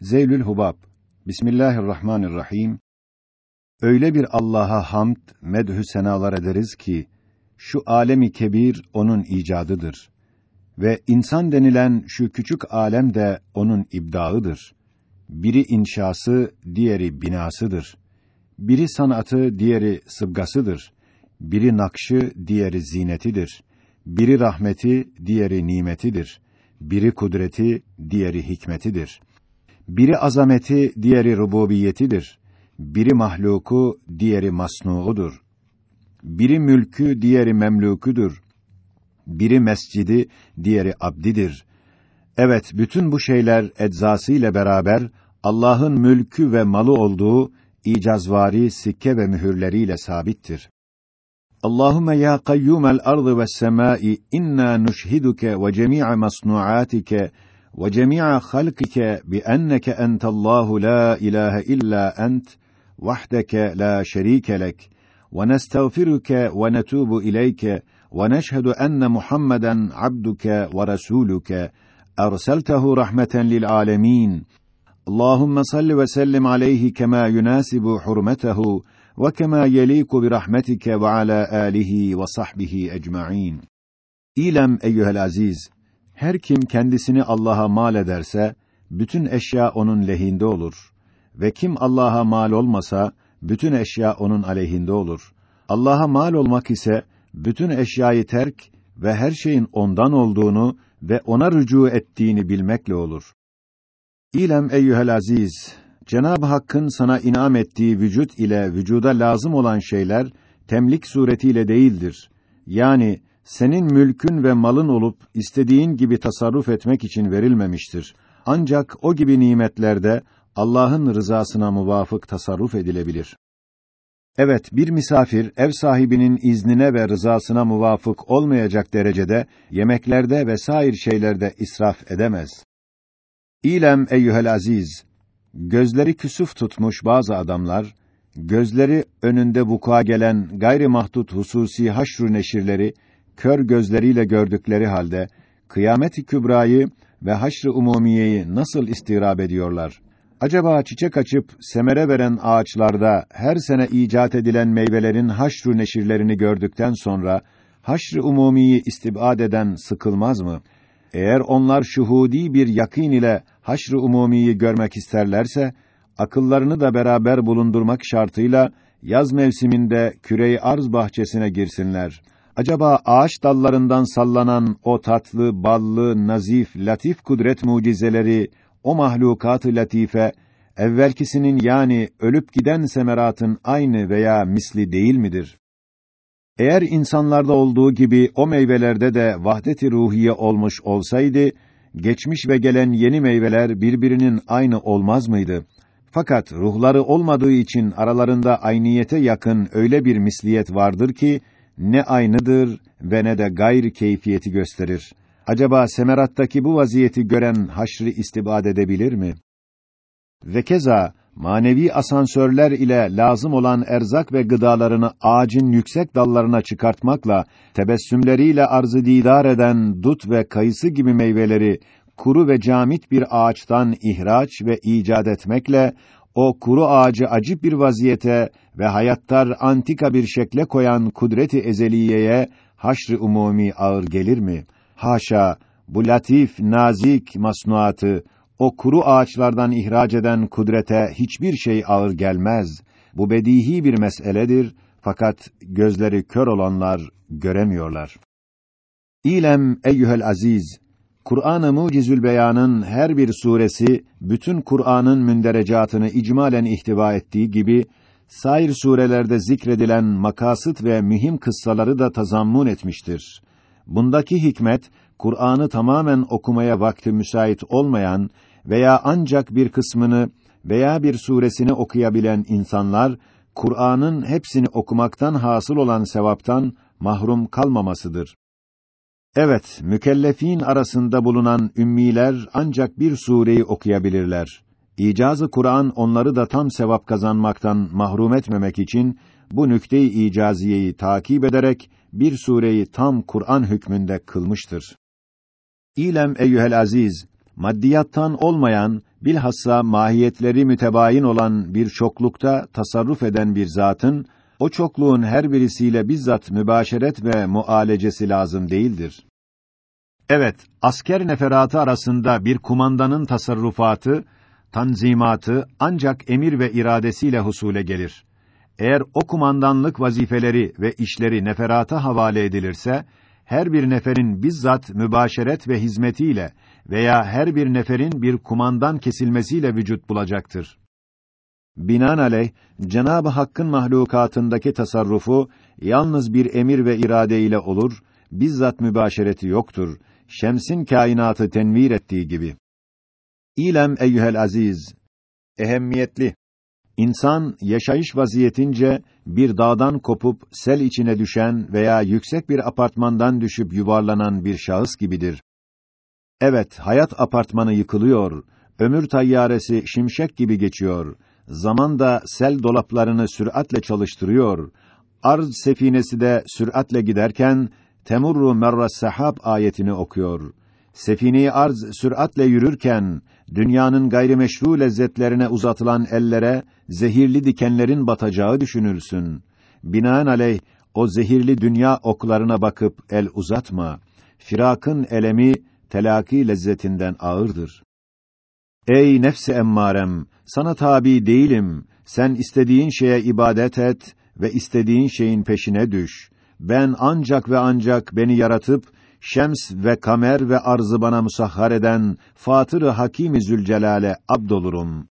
Zeylül Hubab Bismillahirrahmanirrahim Öyle bir Allah'a hamd, medhü senalar ederiz ki şu alemi kebir onun icadıdır ve insan denilen şu küçük alem de onun ibdaıdır. Biri inşası, diğeri binasıdır. Biri sanatı, diğeri sıbgasıdır. Biri nakşı, diğeri zinetidir. Biri rahmeti, diğeri nimetidir. Biri kudreti, diğeri hikmetidir. Biri azameti, diğeri rububiyetidir. Biri mahluku, diğeri masnuudur. Biri mülkü, diğeri memlukudur. Biri mescidi, diğeri abdidir. Evet, bütün bu şeyler eczası ile beraber Allah'ın mülkü ve malı olduğu icazvari sikke ve mühürleriyle sabittir. Allahumme ya kayyumel ardı ve's semai inna nuşhiduke ve cemi'a masnuatike وجميع خلقك بأنك أنت الله لا إله إلا أنت وحدك لا شريك لك. ونستغفرك ونتوب إليك ونشهد أن محمدا عبدك ورسولك. أرسلته رحمة للعالمين. اللهم صل وسلم عليه كما يناسب حرمته وكما يليق برحمتك وعلى آله وصحبه أجمعين. إلم أيها العزيز. Her kim kendisini Allah'a mal ederse bütün eşya onun lehinde olur ve kim Allah'a mal olmasa bütün eşya onun aleyhinde olur. Allah'a mal olmak ise bütün eşyayı terk ve her şeyin ondan olduğunu ve ona rücu ettiğini bilmekle olur. İlem eyyuhel aziz, Cenab-ı Hakk'ın sana inam ettiği vücut ile vücuda lazım olan şeyler temlik suretiyle değildir. Yani senin mülkün ve malın olup istediğin gibi tasarruf etmek için verilmemiştir. Ancak o gibi nimetlerde Allah'ın rızasına muvafık tasarruf edilebilir. Evet, bir misafir ev sahibinin iznine ve rızasına muvafık olmayacak derecede yemeklerde ve sair şeylerde israf edemez. İlem eyyuhel aziz, gözleri küsuf tutmuş bazı adamlar, gözleri önünde vuku'a gelen gayri mahdut hususi haşru neşirleri kör gözleriyle gördükleri halde kıyamet-i kübrayı ve haşr-ı umumiyeyi nasıl istirab ediyorlar? Acaba çiçek açıp semere veren ağaçlarda her sene icat edilen meyvelerin haşr-ı neşirlerini gördükten sonra haşr-ı umumiyi istibad eden sıkılmaz mı? Eğer onlar şuhudi bir yakîn ile haşr-ı umumiyi görmek isterlerse akıllarını da beraber bulundurmak şartıyla yaz mevsiminde küre arz bahçesine girsinler. Acaba ağaç dallarından sallanan o tatlı, ballı, nazif, latif kudret mucizeleri o mahlukat-ı latife evvelkisinin yani ölüp giden semeratın aynı veya misli değil midir? Eğer insanlarda olduğu gibi o meyvelerde de vahdet-i ruhiye olmuş olsaydı, geçmiş ve gelen yeni meyveler birbirinin aynı olmaz mıydı? Fakat ruhları olmadığı için aralarında ayniyete yakın öyle bir misliyet vardır ki, ne aynıdır ve ne de gayr keyfiyeti gösterir. Acaba semerattaki bu vaziyeti gören haşrı istibad edebilir mi? Ve keza manevi asansörler ile lazım olan erzak ve gıdalarını ağacın yüksek dallarına çıkartmakla tebessümleriyle arzı didar eden dut ve kayısı gibi meyveleri kuru ve camit bir ağaçtan ihraç ve icat etmekle o kuru ağacı acip bir vaziyete ve hayattar antika bir şekle koyan kudreti ezeliyeye haşr-ı umumi ağır gelir mi? Haşa, bu latif, nazik masnuatı o kuru ağaçlardan ihraç eden kudrete hiçbir şey ağır gelmez. Bu bedihi bir meseledir fakat gözleri kör olanlar göremiyorlar. İlem eyyuhel aziz, Kur'an-ı Mucizül Beyan'ın her bir suresi bütün Kur'an'ın münderecatını icmalen ihtiva ettiği gibi sair surelerde zikredilen makasıt ve mühim kıssaları da tazammun etmiştir. Bundaki hikmet Kur'an'ı tamamen okumaya vakti müsait olmayan veya ancak bir kısmını veya bir suresini okuyabilen insanlar Kur'an'ın hepsini okumaktan hasıl olan sevaptan mahrum kalmamasıdır. Evet, mükellefin arasında bulunan ümmiler ancak bir sureyi okuyabilirler. İcazı Kur'an onları da tam sevap kazanmaktan mahrum etmemek için bu nükte-i icaziyeyi takip ederek bir sureyi tam Kur'an hükmünde kılmıştır. İlem eyyuhel aziz, maddiyattan olmayan, bilhassa mahiyetleri mütebayin olan bir çoklukta tasarruf eden bir zatın, o çokluğun her birisiyle bizzat mübaşeret ve mualecesi lazım değildir. Evet, asker neferatı arasında bir kumandanın tasarrufatı, tanzimatı ancak emir ve iradesiyle husule gelir. Eğer o kumandanlık vazifeleri ve işleri neferata havale edilirse, her bir neferin bizzat mübaşeret ve hizmetiyle veya her bir neferin bir kumandan kesilmesiyle vücut bulacaktır. Binaenaleyh Cenab-ı Hakk'ın mahlukatındaki tasarrufu yalnız bir emir ve irade ile olur, bizzat mübaşereti yoktur. Şems'in kainatı tenvir ettiği gibi. İlem eyyuhel aziz, ehemmiyetli. İnsan yaşayış vaziyetince bir dağdan kopup sel içine düşen veya yüksek bir apartmandan düşüp yuvarlanan bir şahıs gibidir. Evet, hayat apartmanı yıkılıyor, ömür tayyaresi şimşek gibi geçiyor, zaman da sel dolaplarını süratle çalıştırıyor, arz sefinesi de süratle giderken, temurru merras sahab ayetini okuyor. Sefini arz süratle yürürken, dünyanın gayrimeşru lezzetlerine uzatılan ellere, zehirli dikenlerin batacağı düşünülsün. Binaenaleyh, o zehirli dünya oklarına bakıp el uzatma. Firakın elemi, telaki lezzetinden ağırdır. Ey nefsi emmarem, sana tabi değilim. Sen istediğin şeye ibadet et ve istediğin şeyin peşine düş. Ben ancak ve ancak beni yaratıp şems ve kamer ve arzı bana musahhar eden Fatır-ı Zülcelal'e abdolurum.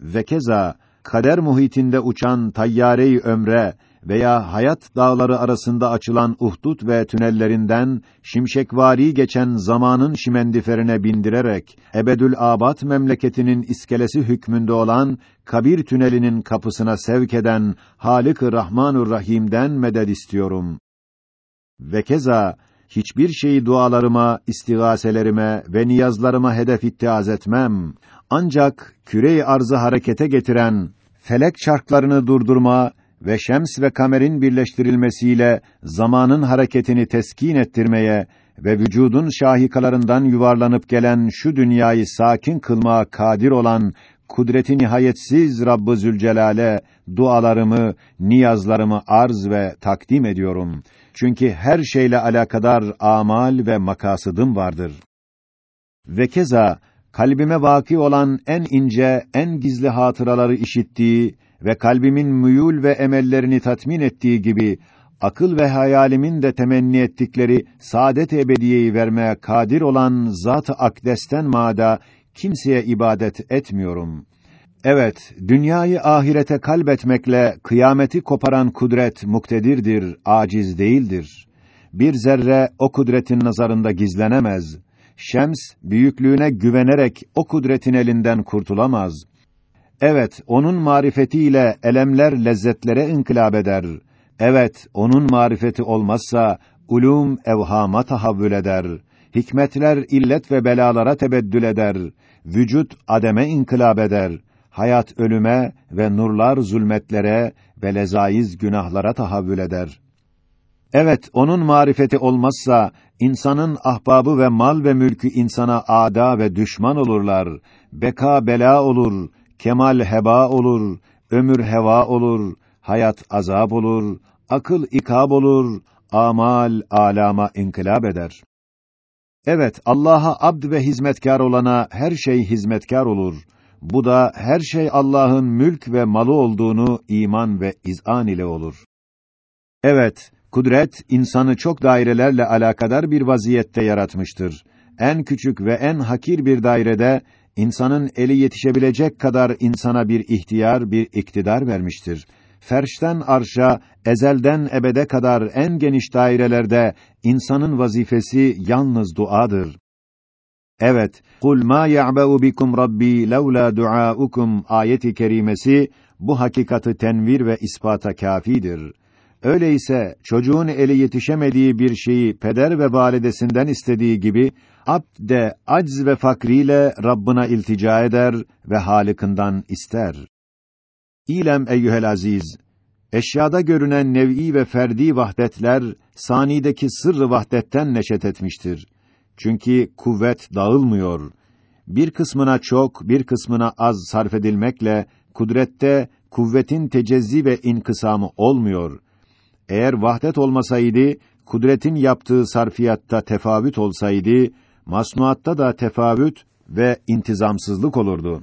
Ve keza kader muhitinde uçan tayyare-i ömre veya hayat dağları arasında açılan uhdut ve tünellerinden şimşekvari geçen zamanın şimendiferine bindirerek ebedül abat memleketinin iskelesi hükmünde olan kabir tünelinin kapısına sevk eden Halik-ı Rahmanur Rahim'den meded istiyorum. Ve keza hiçbir şeyi dualarıma, istigaselerime ve niyazlarıma hedef ittiaz etmem. Ancak küre-i arzı harekete getiren felek çarklarını durdurma ve şems ve kamerin birleştirilmesiyle zamanın hareketini teskin ettirmeye ve vücudun şahikalarından yuvarlanıp gelen şu dünyayı sakin kılmaya kadir olan kudreti nihayetsiz Rabbı Zülcelal'e dualarımı, niyazlarımı arz ve takdim ediyorum. Çünkü her şeyle alakadar amal ve makasıdım vardır. Ve keza kalbime vaki olan en ince, en gizli hatıraları işittiği ve kalbimin müyül ve emellerini tatmin ettiği gibi akıl ve hayalimin de temenni ettikleri saadet ebediyeyi vermeye kadir olan Zat-ı Akdes'ten mada kimseye ibadet etmiyorum. Evet, dünyayı ahirete kalbetmekle kıyameti koparan kudret muktedirdir, aciz değildir. Bir zerre o kudretin nazarında gizlenemez. Şems büyüklüğüne güvenerek o kudretin elinden kurtulamaz. Evet, onun marifetiyle elemler lezzetlere inkılap eder. Evet, onun marifeti olmazsa ulum evhama tahavvül eder. Hikmetler illet ve belalara tebeddül eder. Vücut ademe inkılap eder. Hayat ölüme ve nurlar zulmetlere ve lezaiz günahlara tahavvül eder. Evet, onun marifeti olmazsa insanın ahbabı ve mal ve mülkü insana ada ve düşman olurlar. Beka bela olur, kemal heba olur, ömür heva olur, hayat azap olur, akıl ikab olur, amal alama inkılap eder. Evet, Allah'a abd ve hizmetkar olana her şey hizmetkar olur. Bu da her şey Allah'ın mülk ve malı olduğunu iman ve izan ile olur. Evet, kudret insanı çok dairelerle alakadar bir vaziyette yaratmıştır. En küçük ve en hakir bir dairede insanın eli yetişebilecek kadar insana bir ihtiyar, bir iktidar vermiştir. Ferşten arşa, ezelden ebede kadar en geniş dairelerde insanın vazifesi yalnız duadır. Evet, kul ma ya'ba'u bikum rabbi laula duaukum ayeti kerimesi bu hakikati tenvir ve ispata kafidir. Öyleyse çocuğun eli yetişemediği bir şeyi peder ve validesinden istediği gibi abd de acz ve fakriyle Rabbına iltica eder ve Halık'ından ister. İlem eyyuhel aziz, eşyada görünen nev'i ve ferdi vahdetler sanideki sırrı vahdetten neşet etmiştir. Çünkü kuvvet dağılmıyor, bir kısmına çok, bir kısmına az sarf edilmekle kudrette kuvvetin tecezzi ve inkısamı olmuyor. Eğer vahdet olmasaydı, kudretin yaptığı sarfiyatta tefavüt olsaydı, masnuatta da tefavüt ve intizamsızlık olurdu.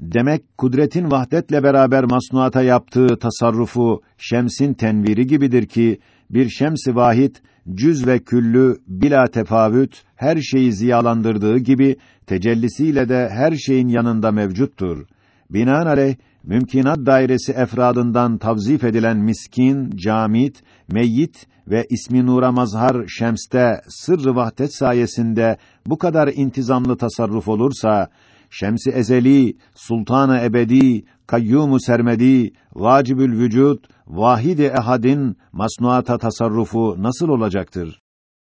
Demek kudretin vahdetle beraber masnuata yaptığı tasarrufu şemsin tenviri gibidir ki bir şems-i vahid cüz ve küllü bila tefavüt her şeyi ziyalandırdığı gibi tecellisiyle de her şeyin yanında mevcuttur. Binaenaleyh mümkinat dairesi efradından tavzif edilen miskin, camit, meyyit ve ismi nura mazhar şemste sırrı vahdet sayesinde bu kadar intizamlı tasarruf olursa şemsi ezeli, sultanı ebedi, kayyumu sermedi, vacibül vücut, vahid-i ehadin masnuata tasarrufu nasıl olacaktır?